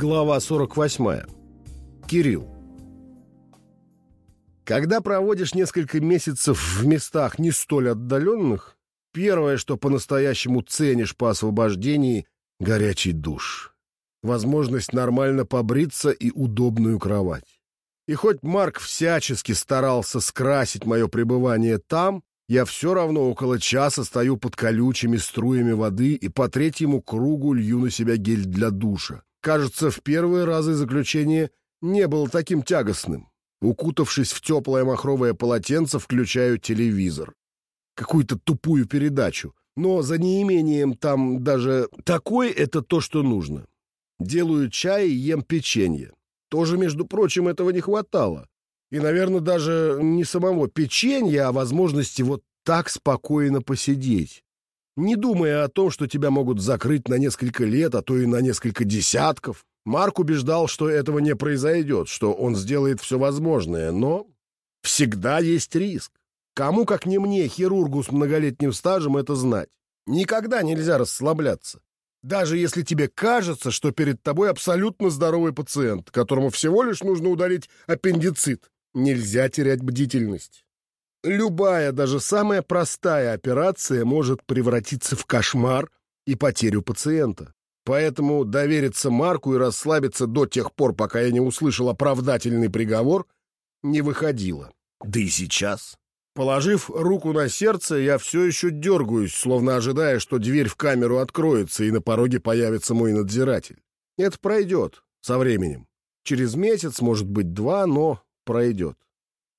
Глава 48. Кирилл. Когда проводишь несколько месяцев в местах не столь отдаленных, первое, что по-настоящему ценишь по освобождении — горячий душ. Возможность нормально побриться и удобную кровать. И хоть Марк всячески старался скрасить мое пребывание там, я все равно около часа стою под колючими струями воды и по третьему кругу лью на себя гель для душа. Кажется, в первые разы заключение не было таким тягостным. Укутавшись в теплое махровое полотенце, включаю телевизор. Какую-то тупую передачу. Но за неимением там даже такой это то, что нужно. Делаю чай и ем печенье. Тоже, между прочим, этого не хватало. И, наверное, даже не самого печенья, а возможности вот так спокойно посидеть не думая о том, что тебя могут закрыть на несколько лет, а то и на несколько десятков. Марк убеждал, что этого не произойдет, что он сделает все возможное, но всегда есть риск. Кому, как не мне, хирургу с многолетним стажем, это знать? Никогда нельзя расслабляться. Даже если тебе кажется, что перед тобой абсолютно здоровый пациент, которому всего лишь нужно удалить аппендицит, нельзя терять бдительность. Любая, даже самая простая операция может превратиться в кошмар и потерю пациента. Поэтому довериться Марку и расслабиться до тех пор, пока я не услышал оправдательный приговор, не выходило. Да и сейчас. Положив руку на сердце, я все еще дергаюсь, словно ожидая, что дверь в камеру откроется и на пороге появится мой надзиратель. Это пройдет со временем. Через месяц, может быть, два, но пройдет.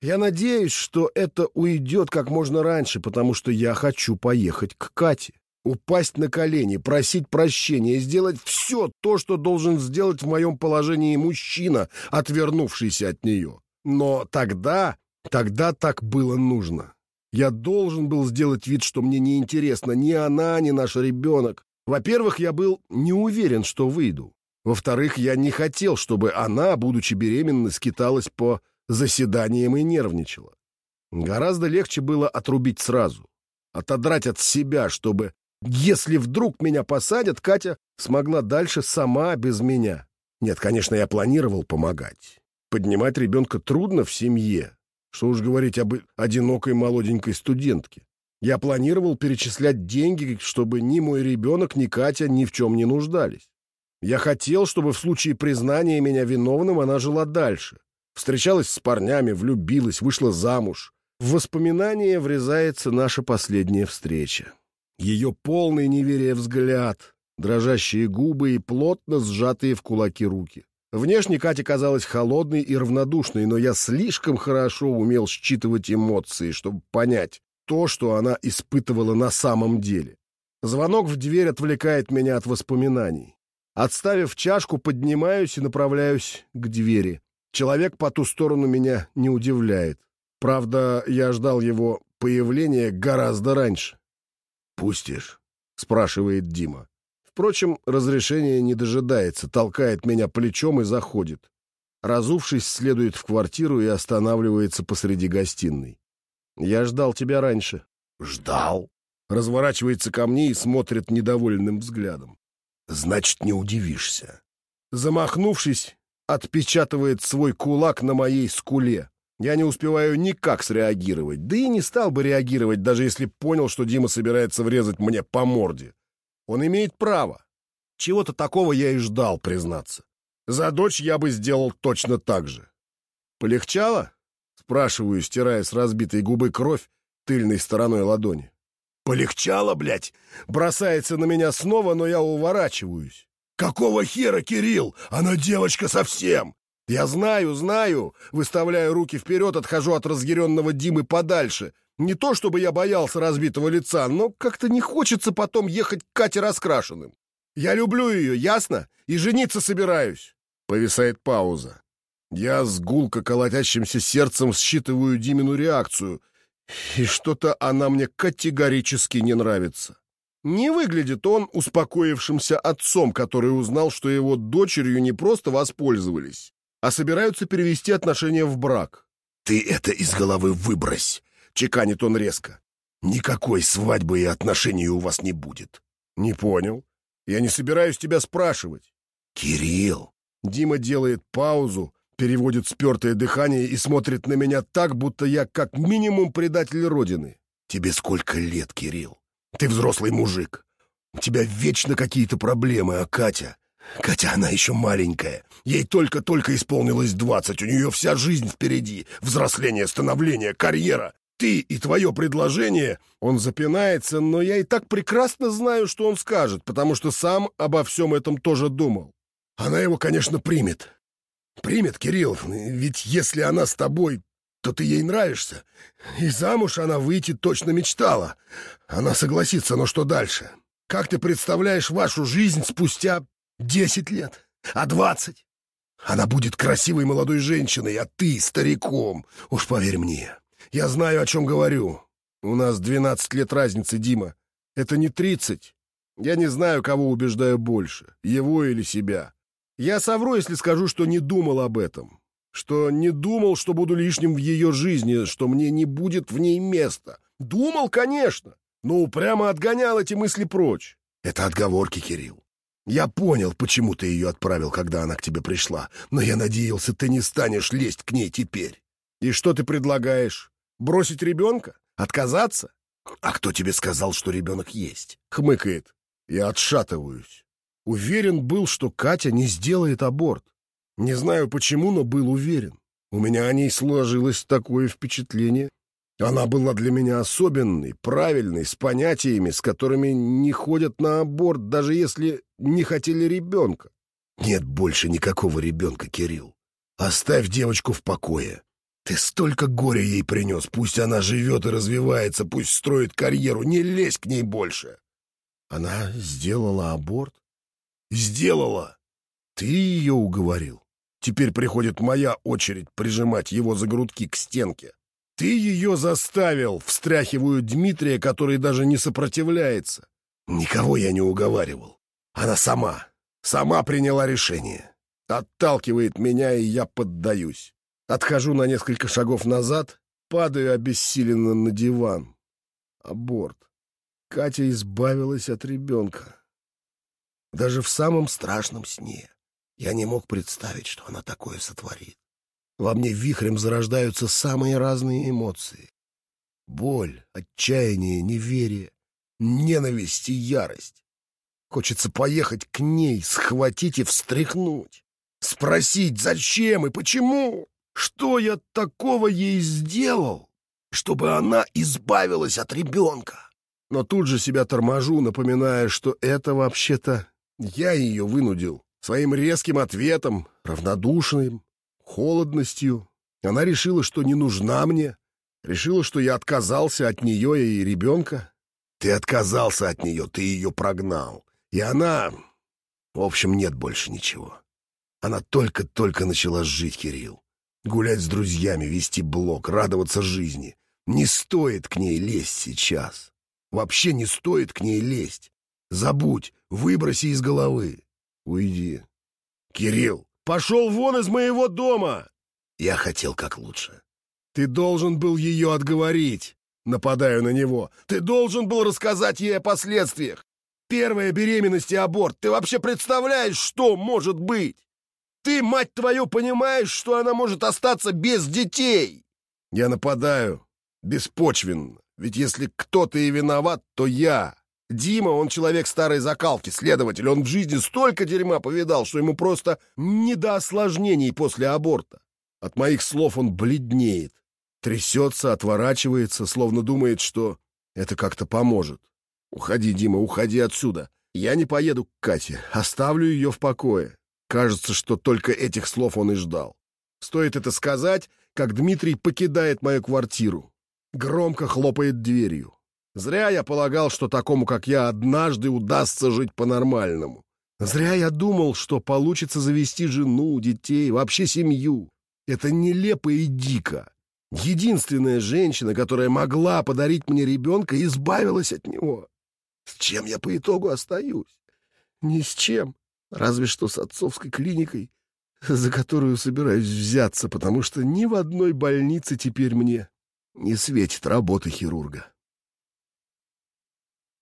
Я надеюсь, что это уйдет как можно раньше, потому что я хочу поехать к Кате. Упасть на колени, просить прощения, сделать все то, что должен сделать в моем положении мужчина, отвернувшийся от нее. Но тогда, тогда так было нужно. Я должен был сделать вид, что мне не интересно ни она, ни наш ребенок. Во-первых, я был не уверен, что выйду. Во-вторых, я не хотел, чтобы она, будучи беременной, скиталась по заседанием и нервничала. Гораздо легче было отрубить сразу, отодрать от себя, чтобы, если вдруг меня посадят, Катя смогла дальше сама без меня. Нет, конечно, я планировал помогать. Поднимать ребенка трудно в семье. Что уж говорить об одинокой молоденькой студентке. Я планировал перечислять деньги, чтобы ни мой ребенок, ни Катя ни в чем не нуждались. Я хотел, чтобы в случае признания меня виновным она жила дальше, Встречалась с парнями, влюбилась, вышла замуж. В воспоминания врезается наша последняя встреча. Ее полный неверия взгляд, дрожащие губы и плотно сжатые в кулаки руки. Внешне Катя казалась холодной и равнодушной, но я слишком хорошо умел считывать эмоции, чтобы понять то, что она испытывала на самом деле. Звонок в дверь отвлекает меня от воспоминаний. Отставив чашку, поднимаюсь и направляюсь к двери. Человек по ту сторону меня не удивляет. Правда, я ждал его появления гораздо раньше. «Пустишь?» — спрашивает Дима. Впрочем, разрешения не дожидается, толкает меня плечом и заходит. Разувшись, следует в квартиру и останавливается посреди гостиной. «Я ждал тебя раньше». «Ждал?» Разворачивается ко мне и смотрит недовольным взглядом. «Значит, не удивишься». Замахнувшись, отпечатывает свой кулак на моей скуле. Я не успеваю никак среагировать, да и не стал бы реагировать, даже если понял, что Дима собирается врезать мне по морде. Он имеет право. Чего-то такого я и ждал, признаться. За дочь я бы сделал точно так же. «Полегчало?» — спрашиваю, стирая с разбитой губы кровь тыльной стороной ладони. «Полегчало, блядь!» Бросается на меня снова, но я уворачиваюсь. «Какого хера, Кирилл? Она девочка совсем!» «Я знаю, знаю!» Выставляя руки вперед, отхожу от разъяренного Димы подальше. Не то чтобы я боялся разбитого лица, но как-то не хочется потом ехать к Кате раскрашенным. «Я люблю ее, ясно? И жениться собираюсь!» Повисает пауза. Я с гулко колотящимся сердцем считываю Димину реакцию, и что-то она мне категорически не нравится. Не выглядит он успокоившимся отцом, который узнал, что его дочерью не просто воспользовались, а собираются перевести отношения в брак. «Ты это из головы выбрось!» — чеканит он резко. «Никакой свадьбы и отношений у вас не будет». «Не понял. Я не собираюсь тебя спрашивать». «Кирилл!» Дима делает паузу, переводит спертое дыхание и смотрит на меня так, будто я как минимум предатель Родины. «Тебе сколько лет, Кирилл? Ты взрослый мужик. У тебя вечно какие-то проблемы, а Катя... Катя, она еще маленькая. Ей только-только исполнилось двадцать, у нее вся жизнь впереди. Взросление, становление, карьера. Ты и твое предложение...» Он запинается, но я и так прекрасно знаю, что он скажет, потому что сам обо всем этом тоже думал. Она его, конечно, примет. Примет, Кирилл, ведь если она с тобой, то ты ей нравишься. И замуж она выйти точно мечтала. Она согласится, но что дальше? Как ты представляешь вашу жизнь спустя десять лет? А двадцать? Она будет красивой молодой женщиной, а ты стариком. Уж поверь мне, я знаю, о чем говорю. У нас двенадцать лет разницы, Дима. Это не тридцать. Я не знаю, кого убеждаю больше, его или себя. Я совру, если скажу, что не думал об этом. Что не думал, что буду лишним в ее жизни, что мне не будет в ней места. Думал, конечно, но упрямо отгонял эти мысли прочь. Это отговорки, Кирилл. Я понял, почему ты ее отправил, когда она к тебе пришла, но я надеялся, ты не станешь лезть к ней теперь. И что ты предлагаешь? Бросить ребенка? Отказаться? А кто тебе сказал, что ребенок есть? Хмыкает. Я отшатываюсь. Уверен был, что Катя не сделает аборт. Не знаю почему, но был уверен. У меня о ней сложилось такое впечатление. Она была для меня особенной, правильной, с понятиями, с которыми не ходят на аборт, даже если не хотели ребенка. Нет больше никакого ребенка, Кирилл. Оставь девочку в покое. Ты столько горя ей принес. Пусть она живет и развивается, пусть строит карьеру. Не лезь к ней больше. Она сделала аборт? Сделала. Ты ее уговорил. Теперь приходит моя очередь прижимать его за грудки к стенке. Ты ее заставил, встряхиваю Дмитрия, который даже не сопротивляется. Никого я не уговаривал. Она сама, сама приняла решение. Отталкивает меня, и я поддаюсь. Отхожу на несколько шагов назад, падаю обессиленно на диван. Аборт. Катя избавилась от ребенка. Даже в самом страшном сне я не мог представить, что она такое сотворит. Во мне вихрем зарождаются самые разные эмоции. Боль, отчаяние, неверие, ненависть и ярость. Хочется поехать к ней, схватить и встряхнуть. Спросить, зачем и почему? Что я такого ей сделал, чтобы она избавилась от ребенка? Но тут же себя торможу, напоминая, что это вообще-то я ее вынудил своим резким ответом, равнодушным, холодностью. Она решила, что не нужна мне, решила, что я отказался от нее и ребенка. Ты отказался от нее, ты ее прогнал. И она... В общем, нет больше ничего. Она только-только начала жить, Кирилл. Гулять с друзьями, вести блог, радоваться жизни. Не стоит к ней лезть сейчас. Вообще не стоит к ней лезть. Забудь, выброси из головы. Уйди. Кирилл, пошел вон из моего дома! Я хотел как лучше. Ты должен был ее отговорить. Нападаю на него. Ты должен был рассказать ей о последствиях. Первая беременность и аборт. Ты вообще представляешь, что может быть? Ты, мать твою, понимаешь, что она может остаться без детей? Я нападаю. Беспочвенно. Ведь если кто-то и виноват, то я. Дима, он человек старой закалки, следователь. Он в жизни столько дерьма повидал, что ему просто не до осложнений после аборта. От моих слов он бледнеет, трясется, отворачивается, словно думает, что это как-то поможет. Уходи, Дима, уходи отсюда. Я не поеду к Кате, оставлю ее в покое. Кажется, что только этих слов он и ждал. Стоит это сказать, как Дмитрий покидает мою квартиру. Громко хлопает дверью. Зря я полагал, что такому, как я, однажды удастся жить по-нормальному. Зря я думал, что получится завести жену, детей, вообще семью. Это нелепо и дико. Единственная женщина, которая могла подарить мне ребенка, избавилась от него. С чем я по итогу остаюсь? Ни с чем. Разве что с отцовской клиникой, за которую собираюсь взяться, потому что ни в одной больнице теперь мне не светит работа хирурга.